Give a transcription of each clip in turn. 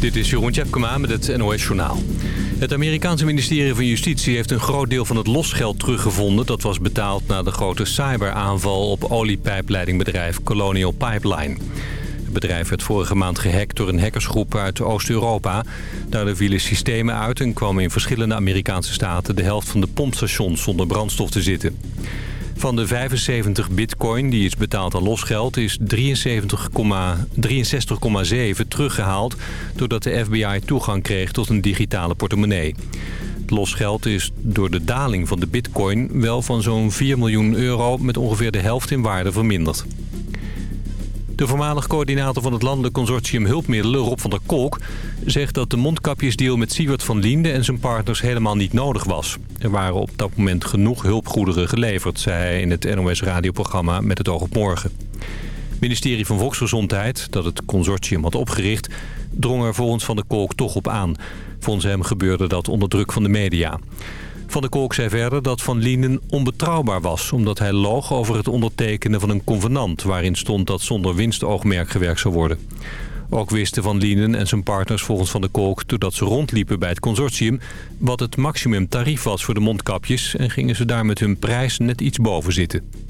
Dit is Jeroen Tjepkema met het NOS Journaal. Het Amerikaanse ministerie van Justitie heeft een groot deel van het losgeld teruggevonden... dat was betaald na de grote cyberaanval op oliepijpleidingbedrijf Colonial Pipeline. Het bedrijf werd vorige maand gehackt door een hackersgroep uit Oost-Europa. Daardoor vielen systemen uit en kwam in verschillende Amerikaanse staten... de helft van de pompstations zonder brandstof te zitten. Van de 75 bitcoin die is betaald aan losgeld is 63,7 teruggehaald... doordat de FBI toegang kreeg tot een digitale portemonnee. Het losgeld is door de daling van de bitcoin wel van zo'n 4 miljoen euro... met ongeveer de helft in waarde verminderd. De voormalig coördinator van het landelijk consortium Hulpmiddelen, Rob van der Kolk... zegt dat de mondkapjesdeal met Siewert van Liende en zijn partners helemaal niet nodig was. Er waren op dat moment genoeg hulpgoederen geleverd, zei hij in het NOS-radioprogramma Met het oog op morgen. Het ministerie van Volksgezondheid, dat het consortium had opgericht... drong er volgens Van der Kolk toch op aan. Volgens hem gebeurde dat onder druk van de media. Van der Kolk zei verder dat Van Lienen onbetrouwbaar was... omdat hij loog over het ondertekenen van een convenant... waarin stond dat zonder winstoogmerk gewerkt zou worden. Ook wisten Van Lienen en zijn partners volgens Van der Kolk... doordat ze rondliepen bij het consortium... wat het maximumtarief was voor de mondkapjes... en gingen ze daar met hun prijs net iets boven zitten.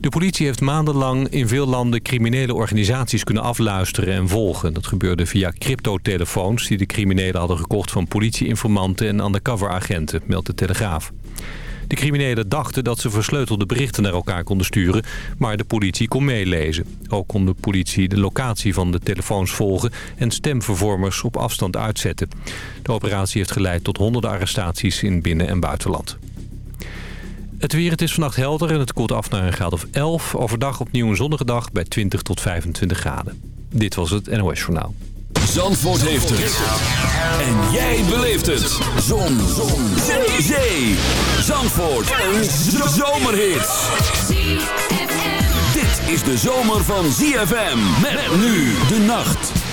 De politie heeft maandenlang in veel landen criminele organisaties kunnen afluisteren en volgen. Dat gebeurde via cryptotelefoons die de criminelen hadden gekocht van politieinformanten en undercoveragenten, meldt de Telegraaf. De criminelen dachten dat ze versleutelde berichten naar elkaar konden sturen, maar de politie kon meelezen. Ook kon de politie de locatie van de telefoons volgen en stemvervormers op afstand uitzetten. De operatie heeft geleid tot honderden arrestaties in binnen- en buitenland. Het weer, het is vannacht helder en het koelt af naar een graad of 11. Overdag opnieuw een zonnige dag bij 20 tot 25 graden. Dit was het NOS Journaal. Zandvoort heeft het. En jij beleeft het. Zon. Zon. Zee. Zee. Zandvoort. Een zomerhit. Dit is de zomer van ZFM. Met nu de nacht.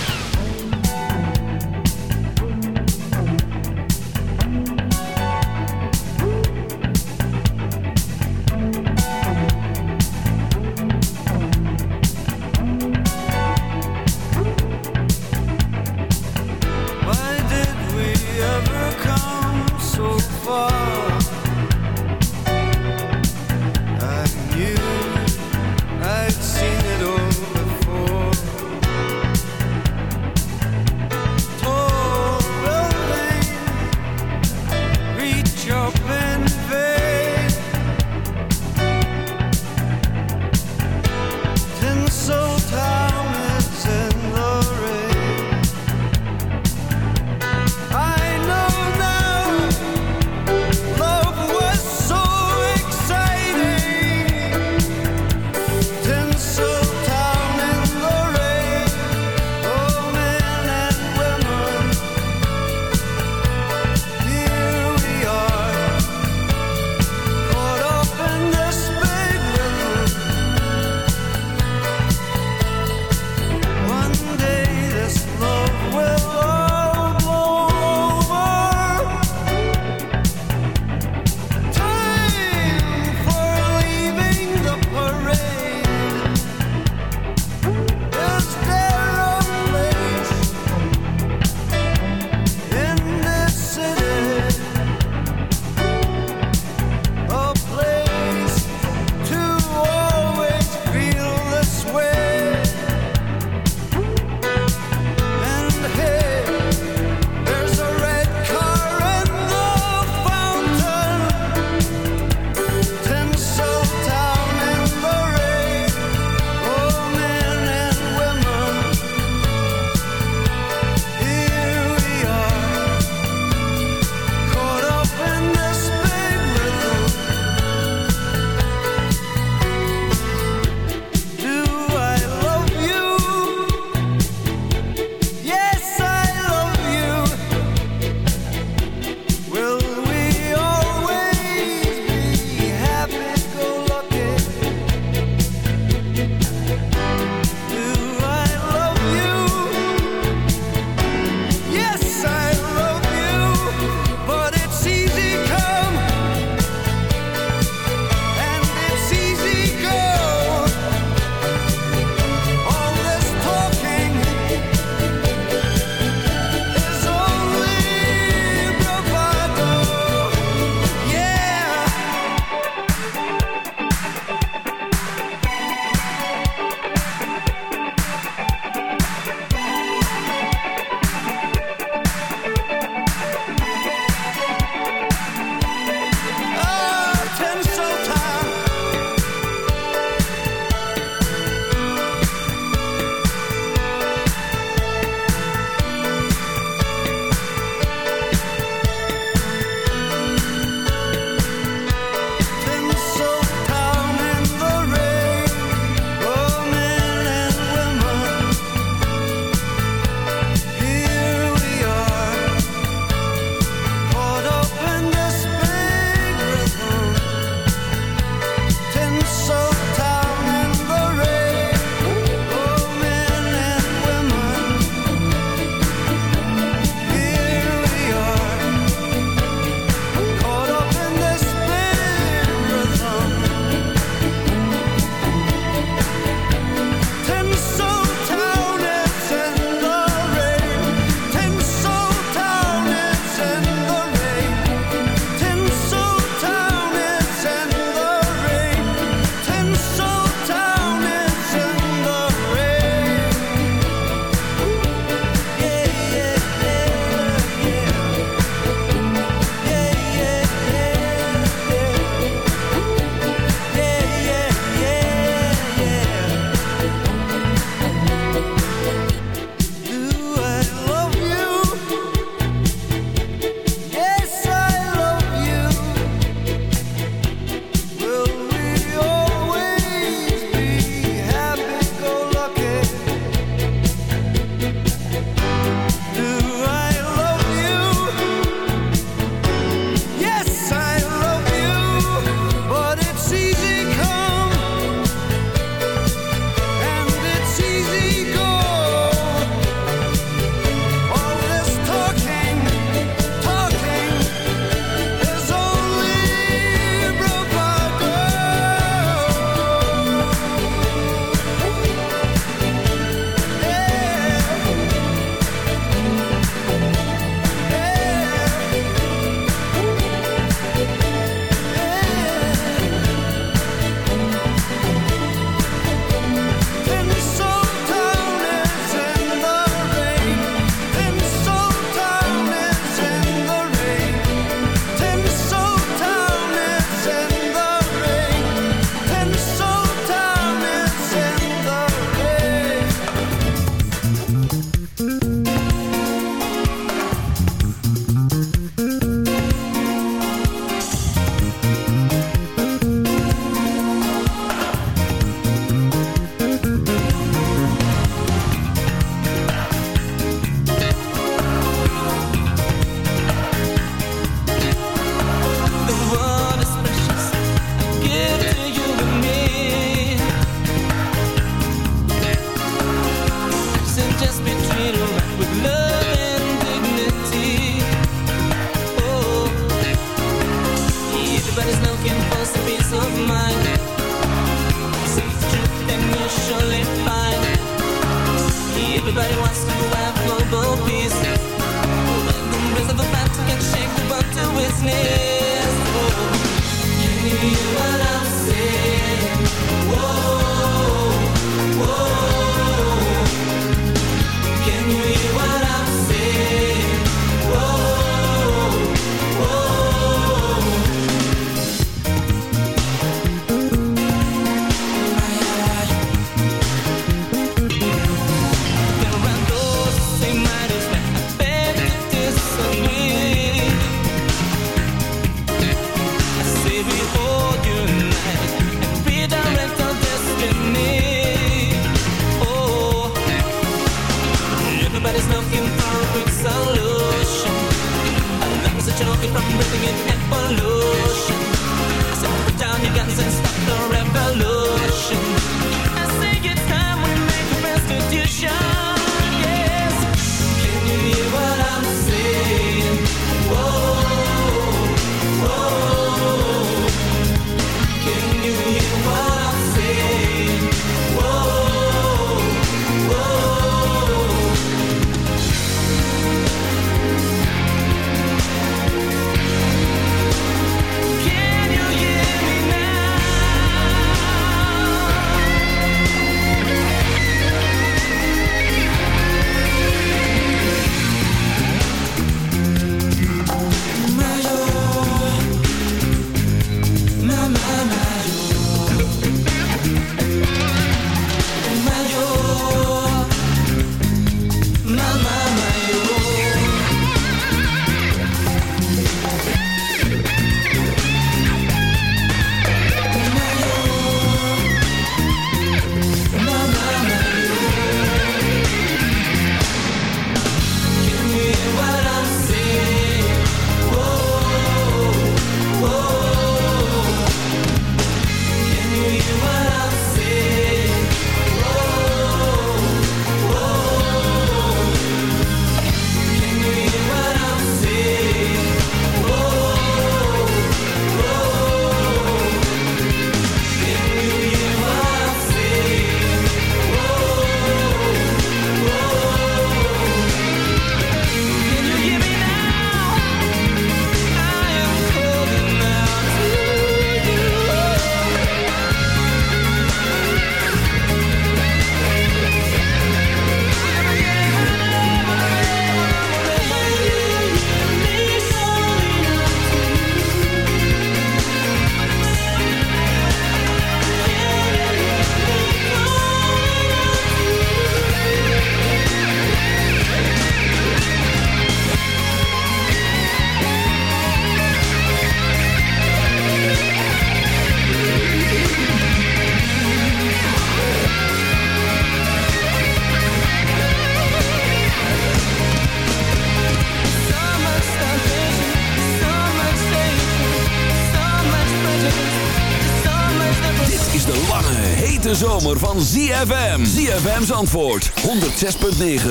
zomer van ZFM. ZFM's antwoord. 106.9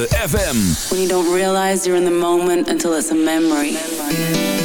FM. When you don't realize you're in the moment until it's a memory.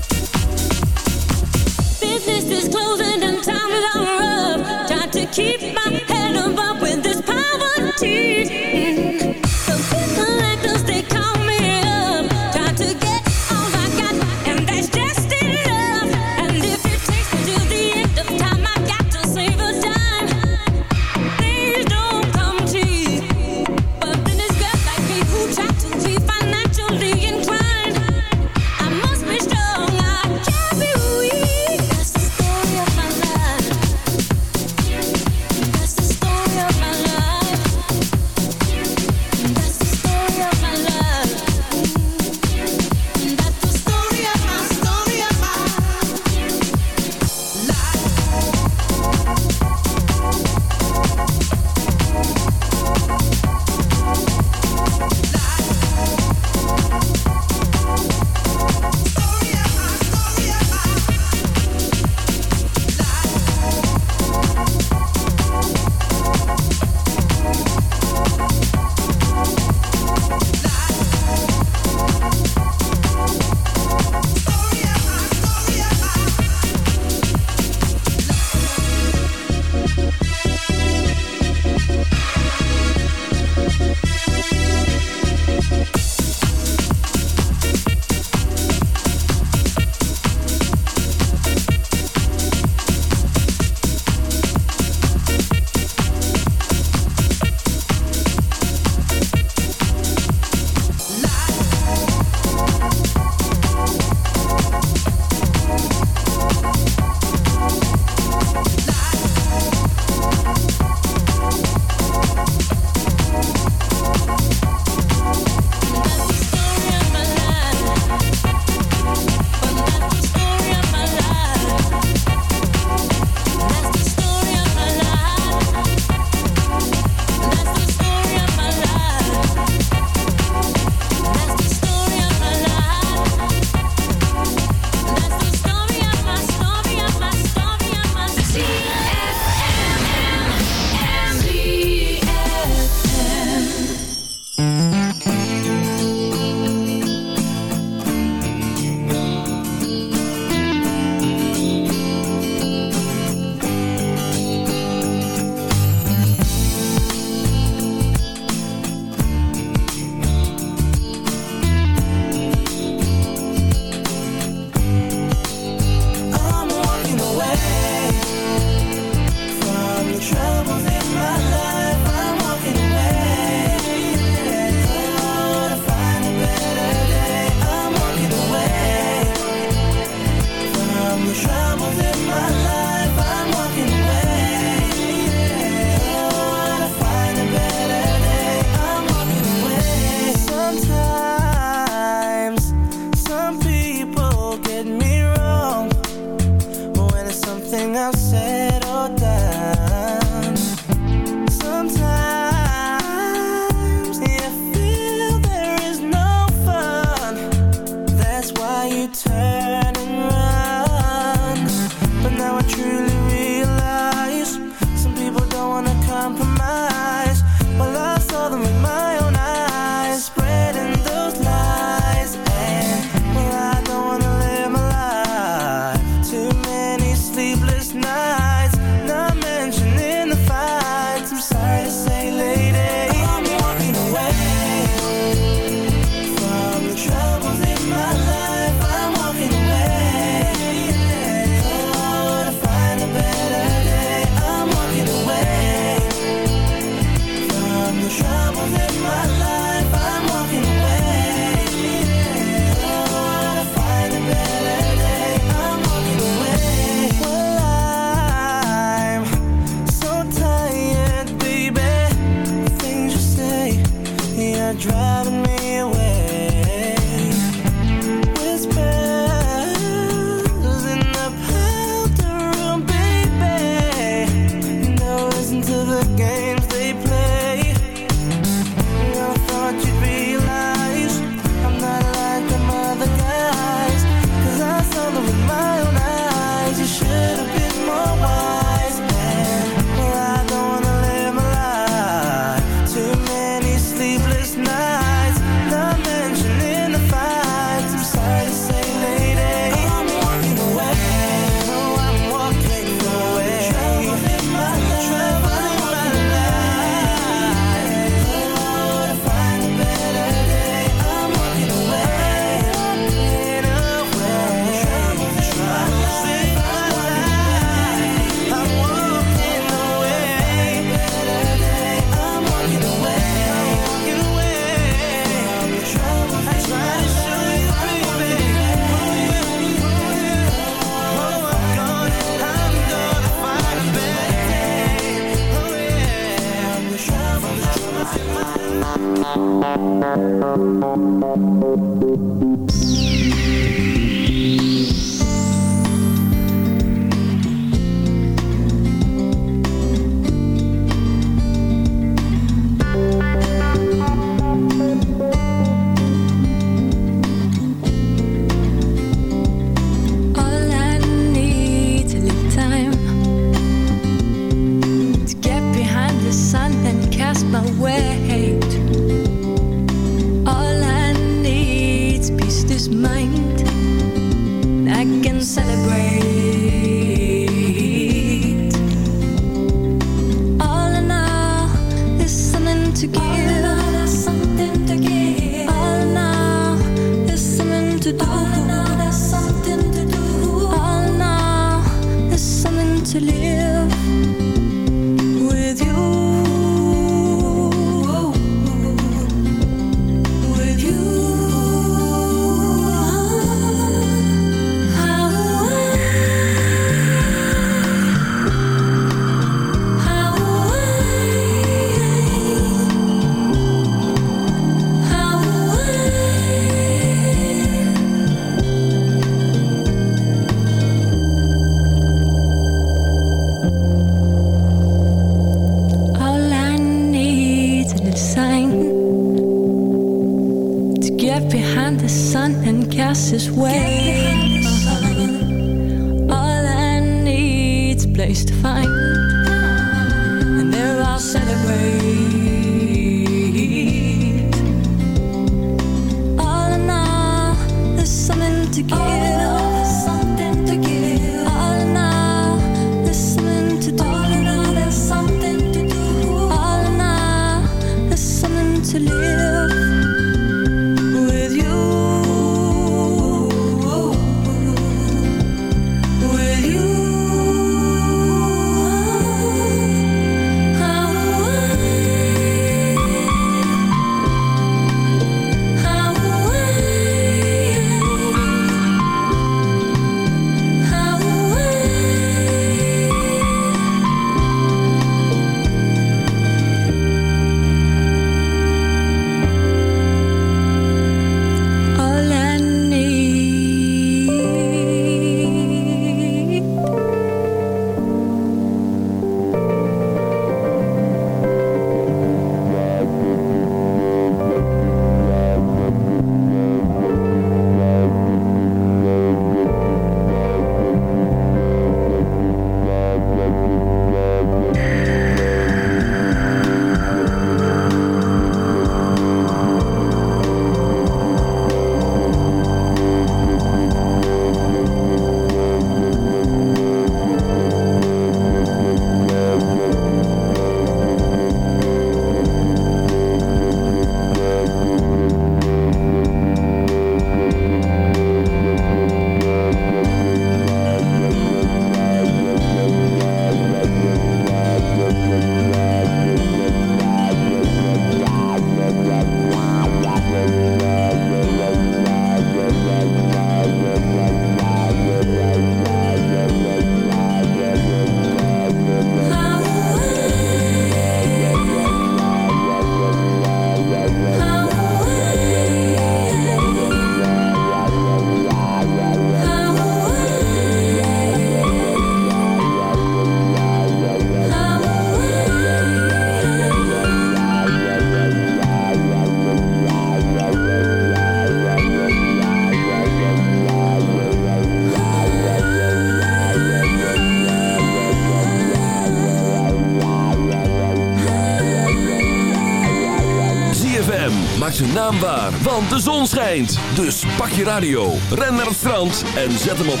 Waar, want de zon schijnt. Dus pak je radio, ren naar het strand en zet hem op 106.9.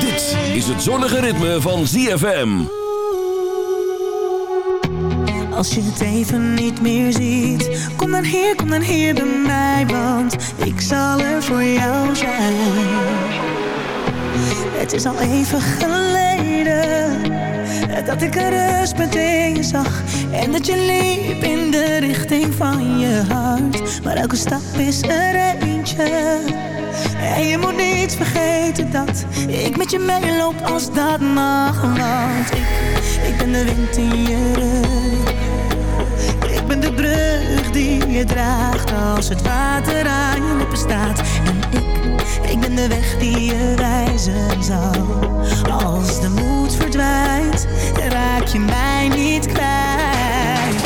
Dit is het zonnige ritme van ZFM. Als je het even niet meer ziet Kom dan hier, kom dan hier bij mij Want ik zal er voor jou zijn Het is al even geleden Dat ik een rustpunt in je zag En dat je liep in de richting van je hart Maar elke stap is er eentje en je moet niet vergeten dat ik met je meeloop als dat mag. Want ik, ik ben de wind in je rug. Ik ben de brug die je draagt als het water aan je lippen staat. En ik, ik ben de weg die je wijzen zal. Als de moed verdwijnt, raak je mij niet kwijt.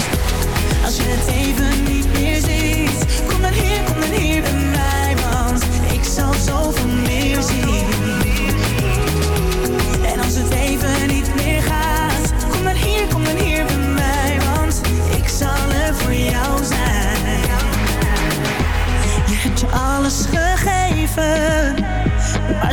Als je het even niet meer ziet, kom dan hier, kom dan hier bij mij,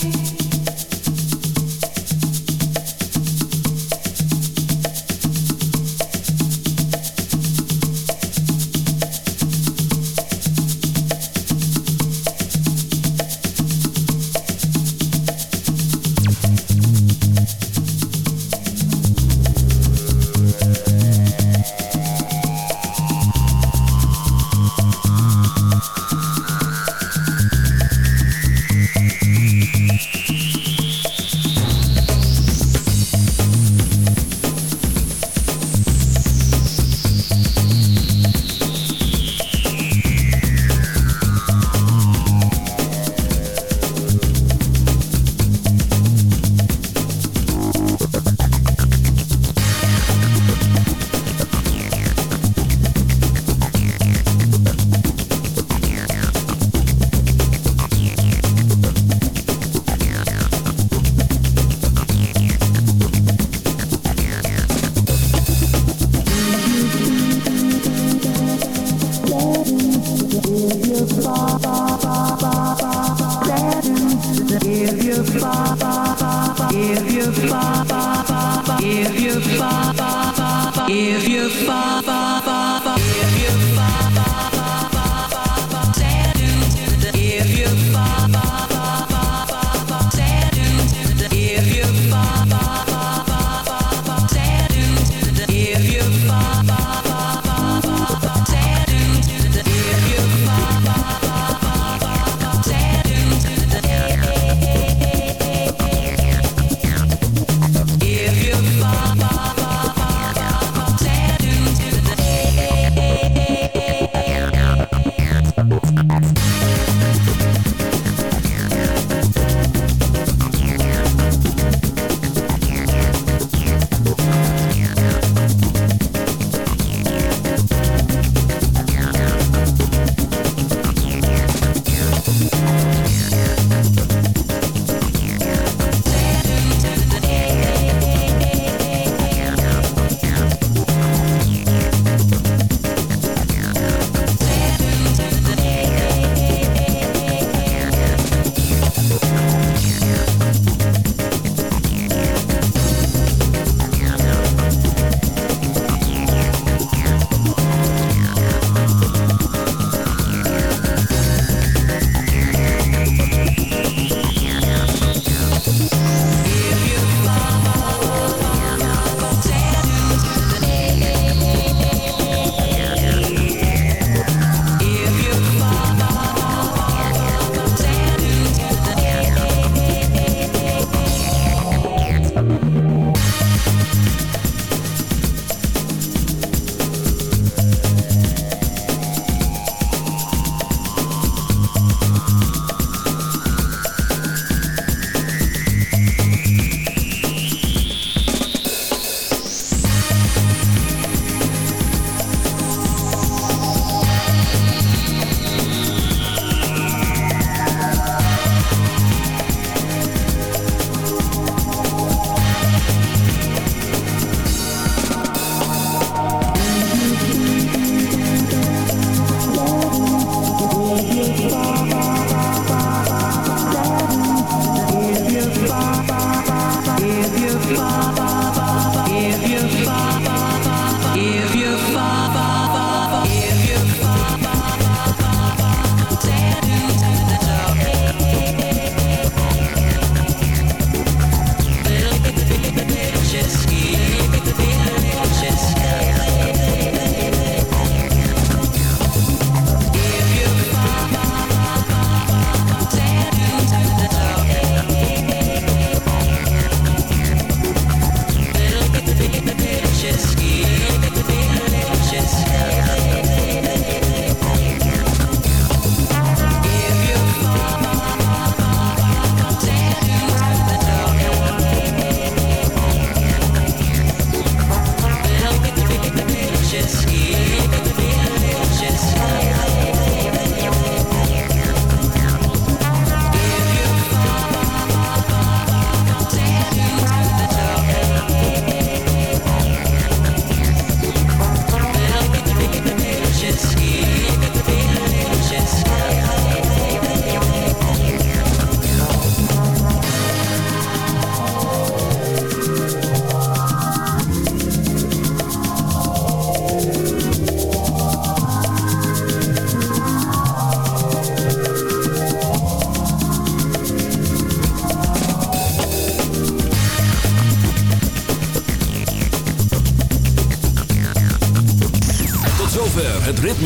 Thank you.